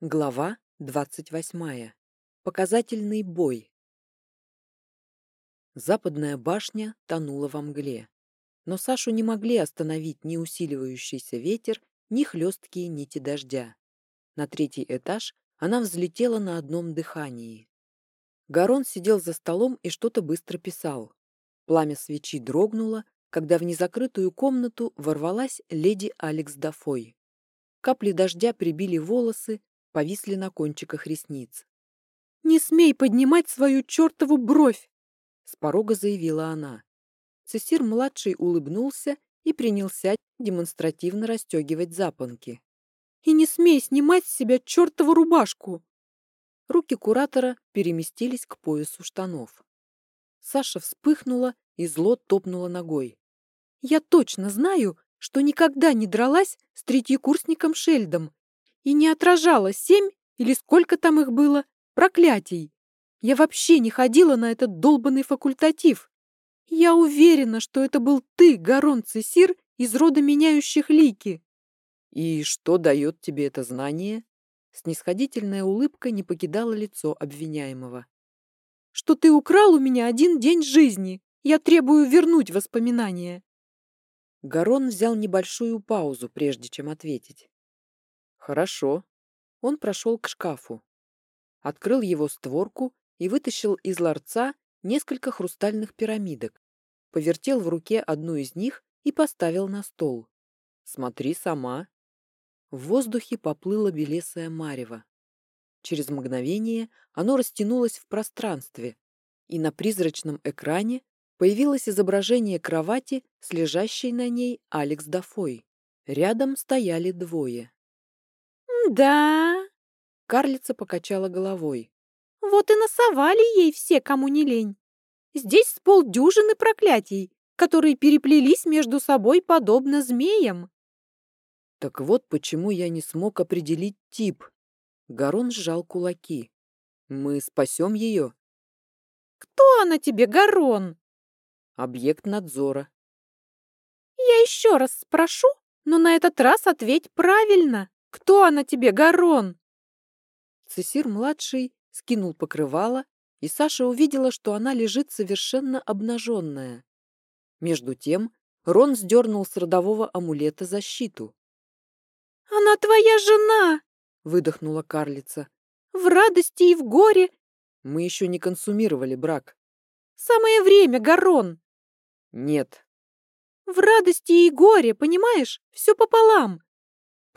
Глава 28. Показательный бой. Западная башня тонула во мгле. Но Сашу не могли остановить ни усиливающийся ветер, ни хлесткие нити дождя. На третий этаж она взлетела на одном дыхании. Гарон сидел за столом и что-то быстро писал. Пламя свечи дрогнуло, когда в незакрытую комнату ворвалась леди Алекс Дафой. Капли дождя прибили волосы, повисли на кончиках ресниц. «Не смей поднимать свою чертову бровь!» С порога заявила она. Цесир-младший улыбнулся и принялся демонстративно расстегивать запонки. «И не смей снимать с себя чертову рубашку!» Руки куратора переместились к поясу штанов. Саша вспыхнула и зло топнула ногой. «Я точно знаю, что никогда не дралась с третьекурсником Шельдом и не отражала семь или сколько там их было проклятий. Я вообще не ходила на этот долбанный факультатив. Я уверена, что это был ты, Гарон Цесир, из рода меняющих лики. И что дает тебе это знание? Снисходительная улыбка не покидала лицо обвиняемого. Что ты украл у меня один день жизни. Я требую вернуть воспоминания. Гарон взял небольшую паузу, прежде чем ответить. Хорошо. Он прошел к шкафу. Открыл его створку и вытащил из ларца несколько хрустальных пирамидок. Повертел в руке одну из них и поставил на стол. Смотри сама. В воздухе поплыло белесое марево. Через мгновение оно растянулось в пространстве, и на призрачном экране появилось изображение кровати с лежащей на ней Алекс Дафой. Рядом стояли двое. «Да...» Карлица покачала головой. «Вот и насовали ей все, кому не лень. Здесь с полдюжины проклятий, которые переплелись между собой подобно змеям». «Так вот почему я не смог определить тип». Гарон сжал кулаки. «Мы спасем ее?» «Кто она тебе, Гарон?» «Объект надзора». «Я еще раз спрошу, но на этот раз ответь правильно. Кто она тебе, Гарон?» Цесир-младший скинул покрывало, и Саша увидела, что она лежит совершенно обнаженная. Между тем Рон сдернул с родового амулета защиту. «Она твоя жена!» — выдохнула карлица. «В радости и в горе!» «Мы еще не консумировали брак». «Самое время, Гарон!» «Нет». «В радости и горе, понимаешь? Все пополам.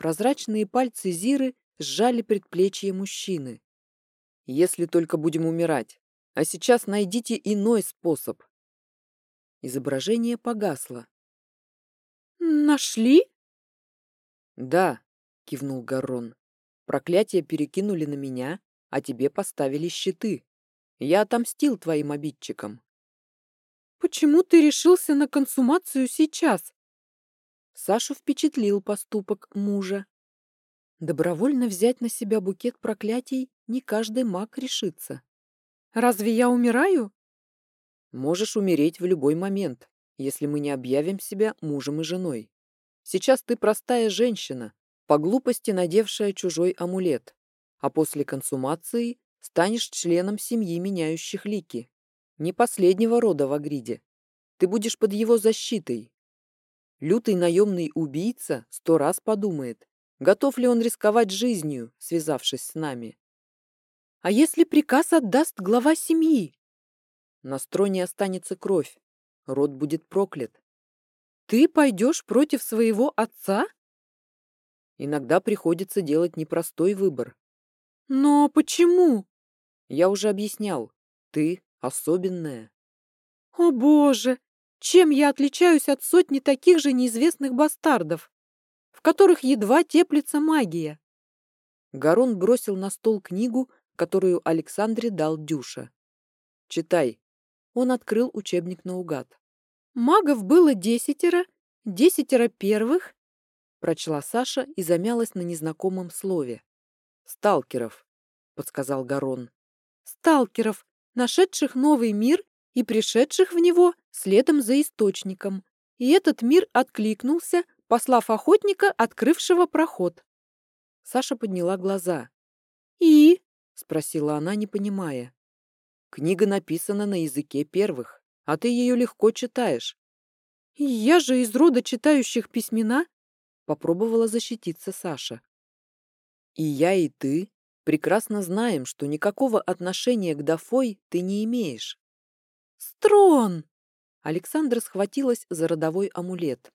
Прозрачные пальцы Зиры сжали предплечье мужчины. «Если только будем умирать. А сейчас найдите иной способ». Изображение погасло. «Нашли?» «Да», — кивнул Гаррон. «Проклятие перекинули на меня, а тебе поставили щиты. Я отомстил твоим обидчикам». «Почему ты решился на консумацию сейчас?» Сашу впечатлил поступок мужа. Добровольно взять на себя букет проклятий не каждый маг решится. «Разве я умираю?» «Можешь умереть в любой момент, если мы не объявим себя мужем и женой. Сейчас ты простая женщина, по глупости надевшая чужой амулет, а после консумации станешь членом семьи меняющих лики. Не последнего рода в Агриде. Ты будешь под его защитой, Лютый наемный убийца сто раз подумает, готов ли он рисковать жизнью, связавшись с нами. А если приказ отдаст глава семьи? На строне останется кровь, род будет проклят. Ты пойдешь против своего отца? Иногда приходится делать непростой выбор. Но почему? Я уже объяснял. Ты особенная. О боже, чем я отличаюсь от сотни таких же неизвестных бастардов, в которых едва теплится магия? Гарон бросил на стол книгу, которую Александре дал Дюша. «Читай». Он открыл учебник наугад. «Магов было десятеро, десятеро первых», прочла Саша и замялась на незнакомом слове. «Сталкеров», — подсказал Гарон. «Сталкеров, нашедших новый мир и пришедших в него следом за источником. И этот мир откликнулся, послав охотника, открывшего проход. Саша подняла глаза. «И?» — спросила она, не понимая. «Книга написана на языке первых, а ты ее легко читаешь». «Я же из рода читающих письмена», — попробовала защититься Саша. «И я, и ты прекрасно знаем, что никакого отношения к Дафой ты не имеешь». «Строн!» Александра схватилась за родовой амулет.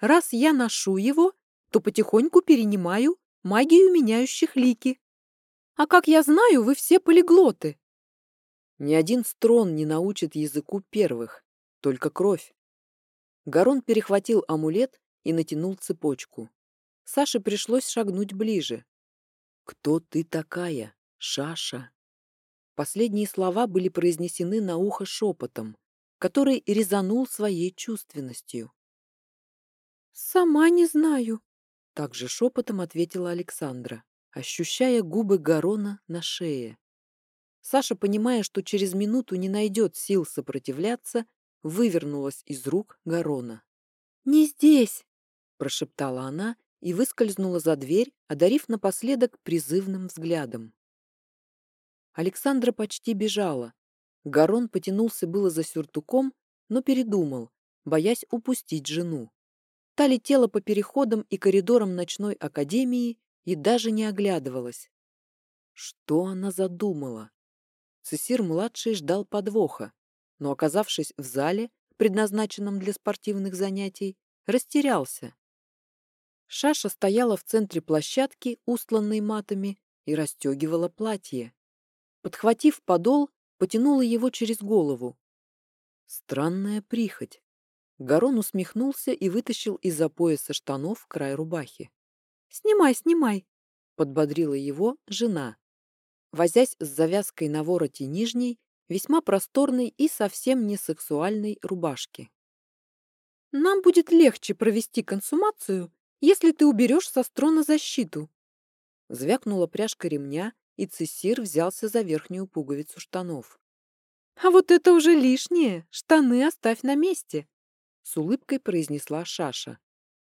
«Раз я ношу его, то потихоньку перенимаю магию меняющих лики. А как я знаю, вы все полиглоты. Ни один строн не научит языку первых, только кровь. Гарон перехватил амулет и натянул цепочку. Саше пришлось шагнуть ближе. «Кто ты такая, Шаша?» Последние слова были произнесены на ухо шепотом, который резанул своей чувственностью. «Сама не знаю», — также шепотом ответила Александра, ощущая губы Гарона на шее. Саша, понимая, что через минуту не найдет сил сопротивляться, вывернулась из рук Гарона. «Не здесь!» — прошептала она и выскользнула за дверь, одарив напоследок призывным взглядом. Александра почти бежала. Гарон потянулся было за сюртуком, но передумал, боясь упустить жену. Та летела по переходам и коридорам ночной академии и даже не оглядывалась. Что она задумала? Цесир-младший ждал подвоха, но, оказавшись в зале, предназначенном для спортивных занятий, растерялся. Шаша стояла в центре площадки, устланной матами, и расстегивала платье. Подхватив подол, потянула его через голову. Странная прихоть. Гарон усмехнулся и вытащил из-за пояса штанов край рубахи. «Снимай, снимай!» — подбодрила его жена. Возясь с завязкой на вороте нижней, весьма просторной и совсем не сексуальной рубашки. «Нам будет легче провести консумацию, если ты уберешь со строна защиту!» Звякнула пряжка ремня, и Цессир взялся за верхнюю пуговицу штанов. «А вот это уже лишнее! Штаны оставь на месте!» С улыбкой произнесла Шаша.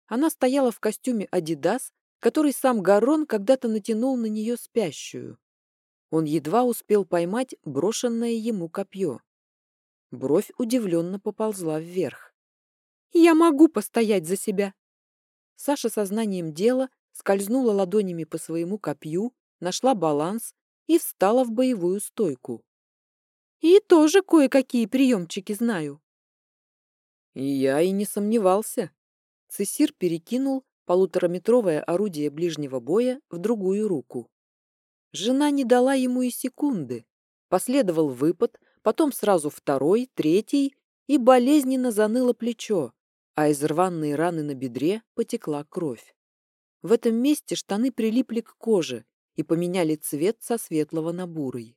Она стояла в костюме «Адидас», который сам Гарон когда-то натянул на нее спящую. Он едва успел поймать брошенное ему копье. Бровь удивленно поползла вверх. «Я могу постоять за себя!» Саша сознанием дела скользнула ладонями по своему копью, нашла баланс и встала в боевую стойку. «И тоже кое-какие приемчики знаю». Я и не сомневался. Цесир перекинул полутораметровое орудие ближнего боя в другую руку. Жена не дала ему и секунды. Последовал выпад, потом сразу второй, третий, и болезненно заныло плечо, а из рваной раны на бедре потекла кровь. В этом месте штаны прилипли к коже и поменяли цвет со светлого на бурый.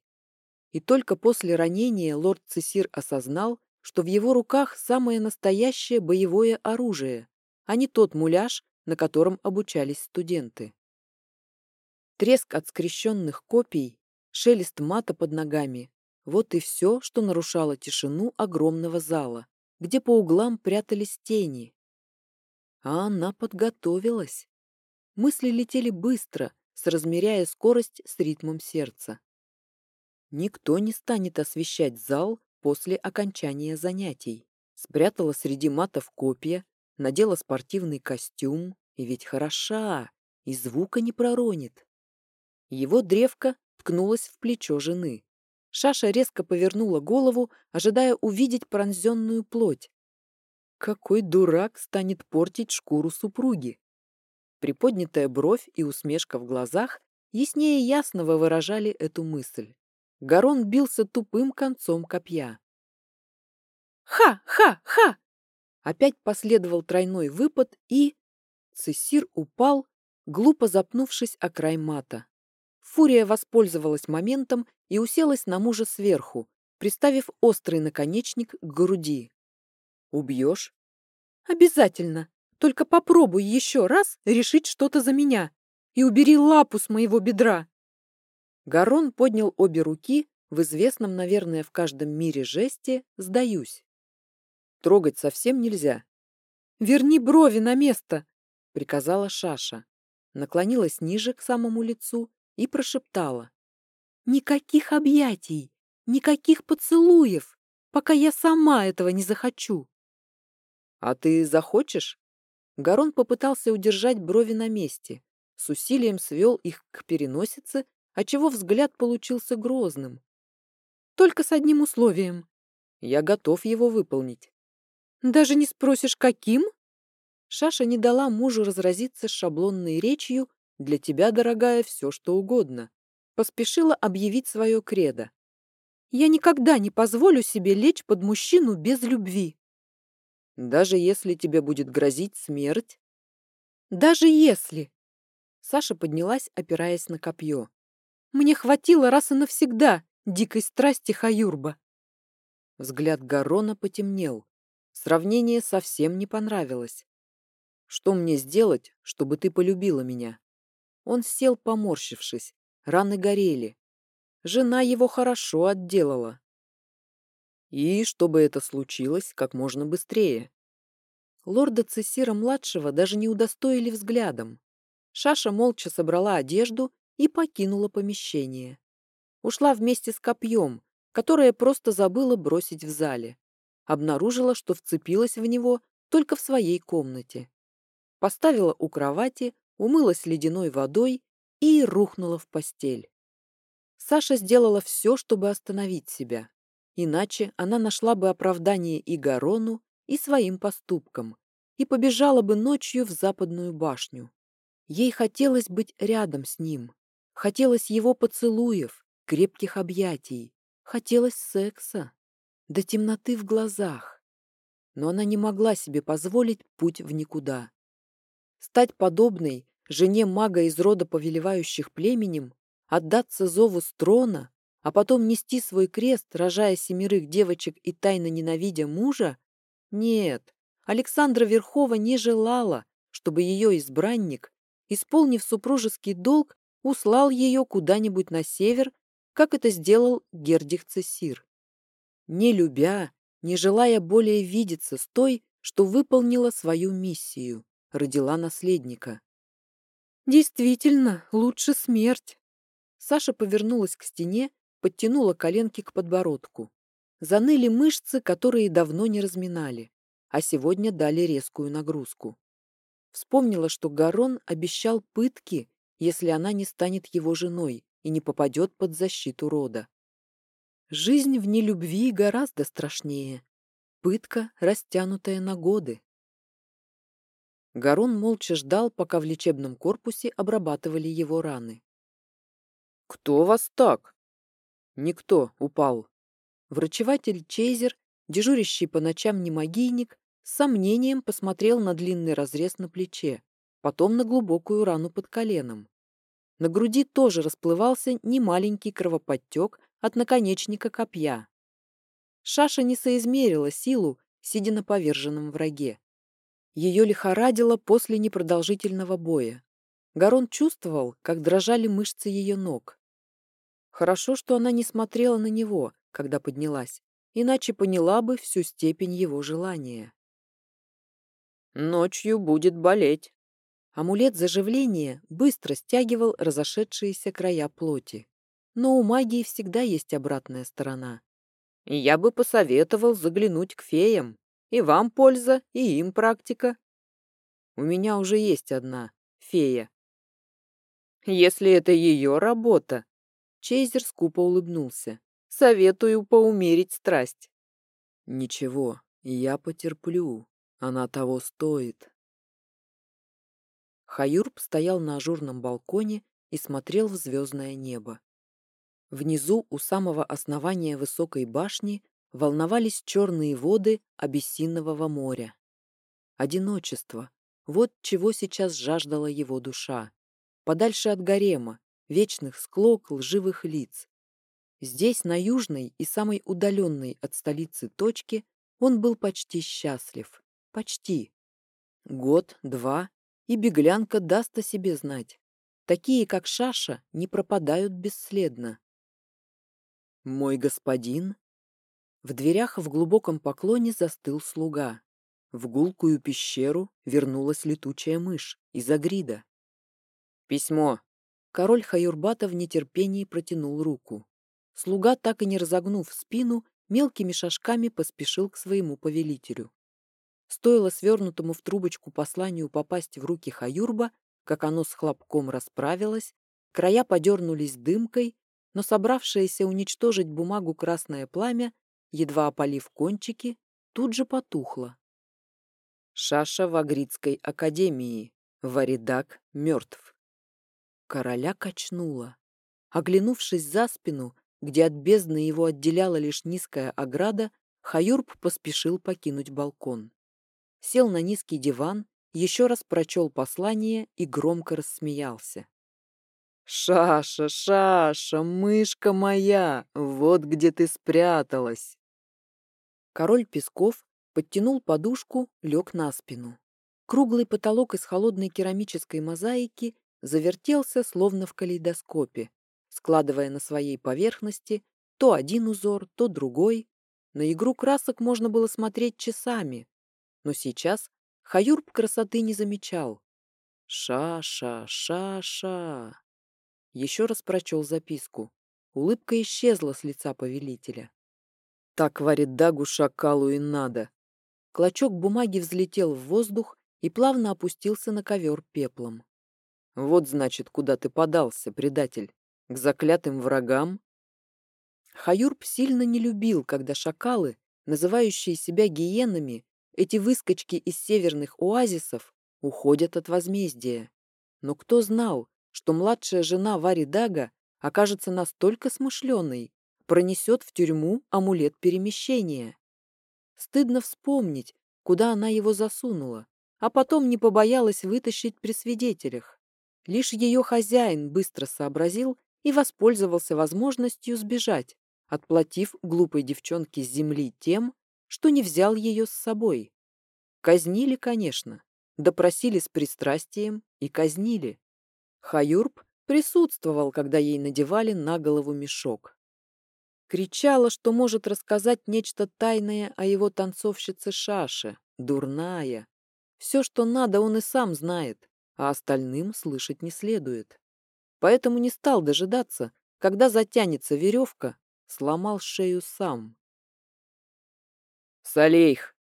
И только после ранения лорд Цесир осознал, что в его руках самое настоящее боевое оружие, а не тот муляж, на котором обучались студенты. Треск от скрещенных копий, шелест мата под ногами — вот и все, что нарушало тишину огромного зала, где по углам прятались тени. А она подготовилась. Мысли летели быстро, соразмеряя скорость с ритмом сердца. Никто не станет освещать зал после окончания занятий. Спрятала среди матов копья, надела спортивный костюм, и ведь хороша, и звука не проронит. Его древко ткнулось в плечо жены. Шаша резко повернула голову, ожидая увидеть пронзенную плоть. Какой дурак станет портить шкуру супруги? Приподнятая бровь и усмешка в глазах яснее ясного выражали эту мысль. Гарон бился тупым концом копья. «Ха-ха-ха!» Опять последовал тройной выпад, и... Цессир упал, глупо запнувшись о край мата. Фурия воспользовалась моментом и уселась на мужа сверху, приставив острый наконечник к груди. «Убьешь?» «Обязательно. Только попробуй еще раз решить что-то за меня и убери лапу с моего бедра». Гарон поднял обе руки в известном, наверное, в каждом мире жесте «сдаюсь». Трогать совсем нельзя. «Верни брови на место!» — приказала Шаша. Наклонилась ниже к самому лицу и прошептала. Никаких объятий, никаких поцелуев, пока я сама этого не захочу. А ты захочешь? Гарон попытался удержать брови на месте, с усилием свел их к переносице, отчего взгляд получился грозным. Только с одним условием. Я готов его выполнить. Даже не спросишь, каким? Шаша не дала мужу разразиться шаблонной речью «Для тебя, дорогая, все что угодно». Поспешила объявить свое кредо. «Я никогда не позволю себе лечь под мужчину без любви». «Даже если тебе будет грозить смерть?» «Даже если...» Саша поднялась, опираясь на копье. «Мне хватило раз и навсегда дикой страсти Хаюрба». Взгляд Гарона потемнел. Сравнение совсем не понравилось. «Что мне сделать, чтобы ты полюбила меня?» Он сел, поморщившись. Раны горели. Жена его хорошо отделала. И чтобы это случилось как можно быстрее. Лорда Цессира-младшего даже не удостоили взглядом. Шаша молча собрала одежду и покинула помещение. Ушла вместе с копьем, которое просто забыла бросить в зале. Обнаружила, что вцепилась в него только в своей комнате. Поставила у кровати, умылась ледяной водой и рухнула в постель. Саша сделала все, чтобы остановить себя. Иначе она нашла бы оправдание и Гарону, и своим поступкам, и побежала бы ночью в западную башню. Ей хотелось быть рядом с ним. Хотелось его поцелуев, крепких объятий. Хотелось секса. До темноты в глазах. Но она не могла себе позволить путь в никуда. Стать подобной жене мага из рода повелевающих племенем, отдаться зову строна, а потом нести свой крест, рожая семерых девочек и тайно ненавидя мужа? Нет, Александра Верхова не желала, чтобы ее избранник исполнив супружеский долг, услал ее куда-нибудь на север, как это сделал Гердих Цесир. Не любя, не желая более видеться с той, что выполнила свою миссию, родила наследника. Действительно, лучше смерть. Саша повернулась к стене, подтянула коленки к подбородку. Заныли мышцы, которые давно не разминали, а сегодня дали резкую нагрузку. Вспомнила, что Гарон обещал пытки, если она не станет его женой и не попадет под защиту рода. Жизнь в нелюбви гораздо страшнее. Пытка, растянутая на годы. Гарон молча ждал, пока в лечебном корпусе обрабатывали его раны. «Кто вас так?» «Никто упал». Врачеватель Чейзер, дежурящий по ночам немагийник, с сомнением посмотрел на длинный разрез на плече, потом на глубокую рану под коленом. На груди тоже расплывался немаленький кровоподтек от наконечника копья. Шаша не соизмерила силу, сидя на поверженном враге. Ее лихорадило после непродолжительного боя. Гарон чувствовал, как дрожали мышцы ее ног. Хорошо, что она не смотрела на него, когда поднялась, иначе поняла бы всю степень его желания. Ночью будет болеть. Амулет заживления быстро стягивал разошедшиеся края плоти. Но у магии всегда есть обратная сторона. Я бы посоветовал заглянуть к феям. И вам польза, и им практика. У меня уже есть одна, фея. Если это ее работа, Чейзер скупо улыбнулся. Советую поумерить страсть. Ничего, я потерплю. Она того стоит. Хаюрб стоял на ажурном балконе и смотрел в звездное небо. Внизу, у самого основания высокой башни, волновались черные воды Абиссинового моря. Одиночество. Вот чего сейчас жаждала его душа. Подальше от гарема, вечных склок лживых лиц. Здесь, на южной и самой удаленной от столицы точке, он был почти счастлив. Почти. Год, два, и беглянка даст о себе знать. Такие, как Шаша, не пропадают бесследно. «Мой господин?» В дверях в глубоком поклоне застыл слуга. В гулкую пещеру вернулась летучая мышь из Агрида. «Письмо!» Король Хаюрбата в нетерпении протянул руку. Слуга, так и не разогнув спину, мелкими шажками поспешил к своему повелителю. Стоило свернутому в трубочку посланию попасть в руки Хаюрба, как оно с хлопком расправилось, края подернулись дымкой, но собравшееся уничтожить бумагу красное пламя, едва опалив кончики, тут же потухло. Шаша в Агридской академии. Варидак мертв. Короля качнуло. Оглянувшись за спину, где от бездны его отделяла лишь низкая ограда, Хаюрб поспешил покинуть балкон. Сел на низкий диван, еще раз прочел послание и громко рассмеялся. «Шаша, Шаша, мышка моя, вот где ты спряталась!» Король Песков подтянул подушку, лег на спину. Круглый потолок из холодной керамической мозаики завертелся, словно в калейдоскопе, складывая на своей поверхности то один узор, то другой. На игру красок можно было смотреть часами, но сейчас Хаюрб красоты не замечал. «Ша-ша, ша-ша!» Еще раз прочел записку. Улыбка исчезла с лица повелителя. «Так варит дагу шакалу и надо!» Клочок бумаги взлетел в воздух и плавно опустился на ковер пеплом. «Вот, значит, куда ты подался, предатель. К заклятым врагам?» Хаюрб сильно не любил, когда шакалы, называющие себя гиенами, эти выскочки из северных оазисов, уходят от возмездия. Но кто знал, что младшая жена Вари Дага окажется настолько смышленой, пронесет в тюрьму амулет перемещения. Стыдно вспомнить, куда она его засунула, а потом не побоялась вытащить при свидетелях. Лишь ее хозяин быстро сообразил и воспользовался возможностью сбежать, отплатив глупой девчонке с земли тем, что не взял ее с собой. Казнили, конечно, допросили с пристрастием и казнили. Хаюрб присутствовал, когда ей надевали на голову мешок. Кричала, что может рассказать нечто тайное о его танцовщице Шаше, дурная. Все, что надо, он и сам знает, а остальным слышать не следует. Поэтому не стал дожидаться, когда затянется веревка, сломал шею сам. «Салейх!»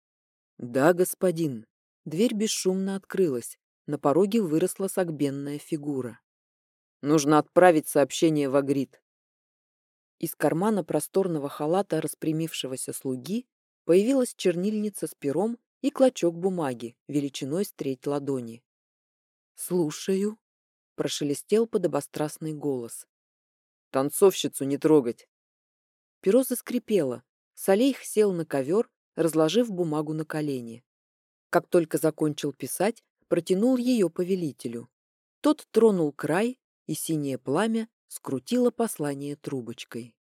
«Да, господин». Дверь бесшумно открылась. На пороге выросла согбенная фигура. «Нужно отправить сообщение в Агрид». Из кармана просторного халата распрямившегося слуги появилась чернильница с пером и клочок бумаги, величиной с треть ладони. «Слушаю», — прошелестел подобострастный голос. «Танцовщицу не трогать!» Перо заскрипело. Салейх сел на ковер, разложив бумагу на колени. Как только закончил писать, протянул ее повелителю. Тот тронул край, и синее пламя скрутило послание трубочкой.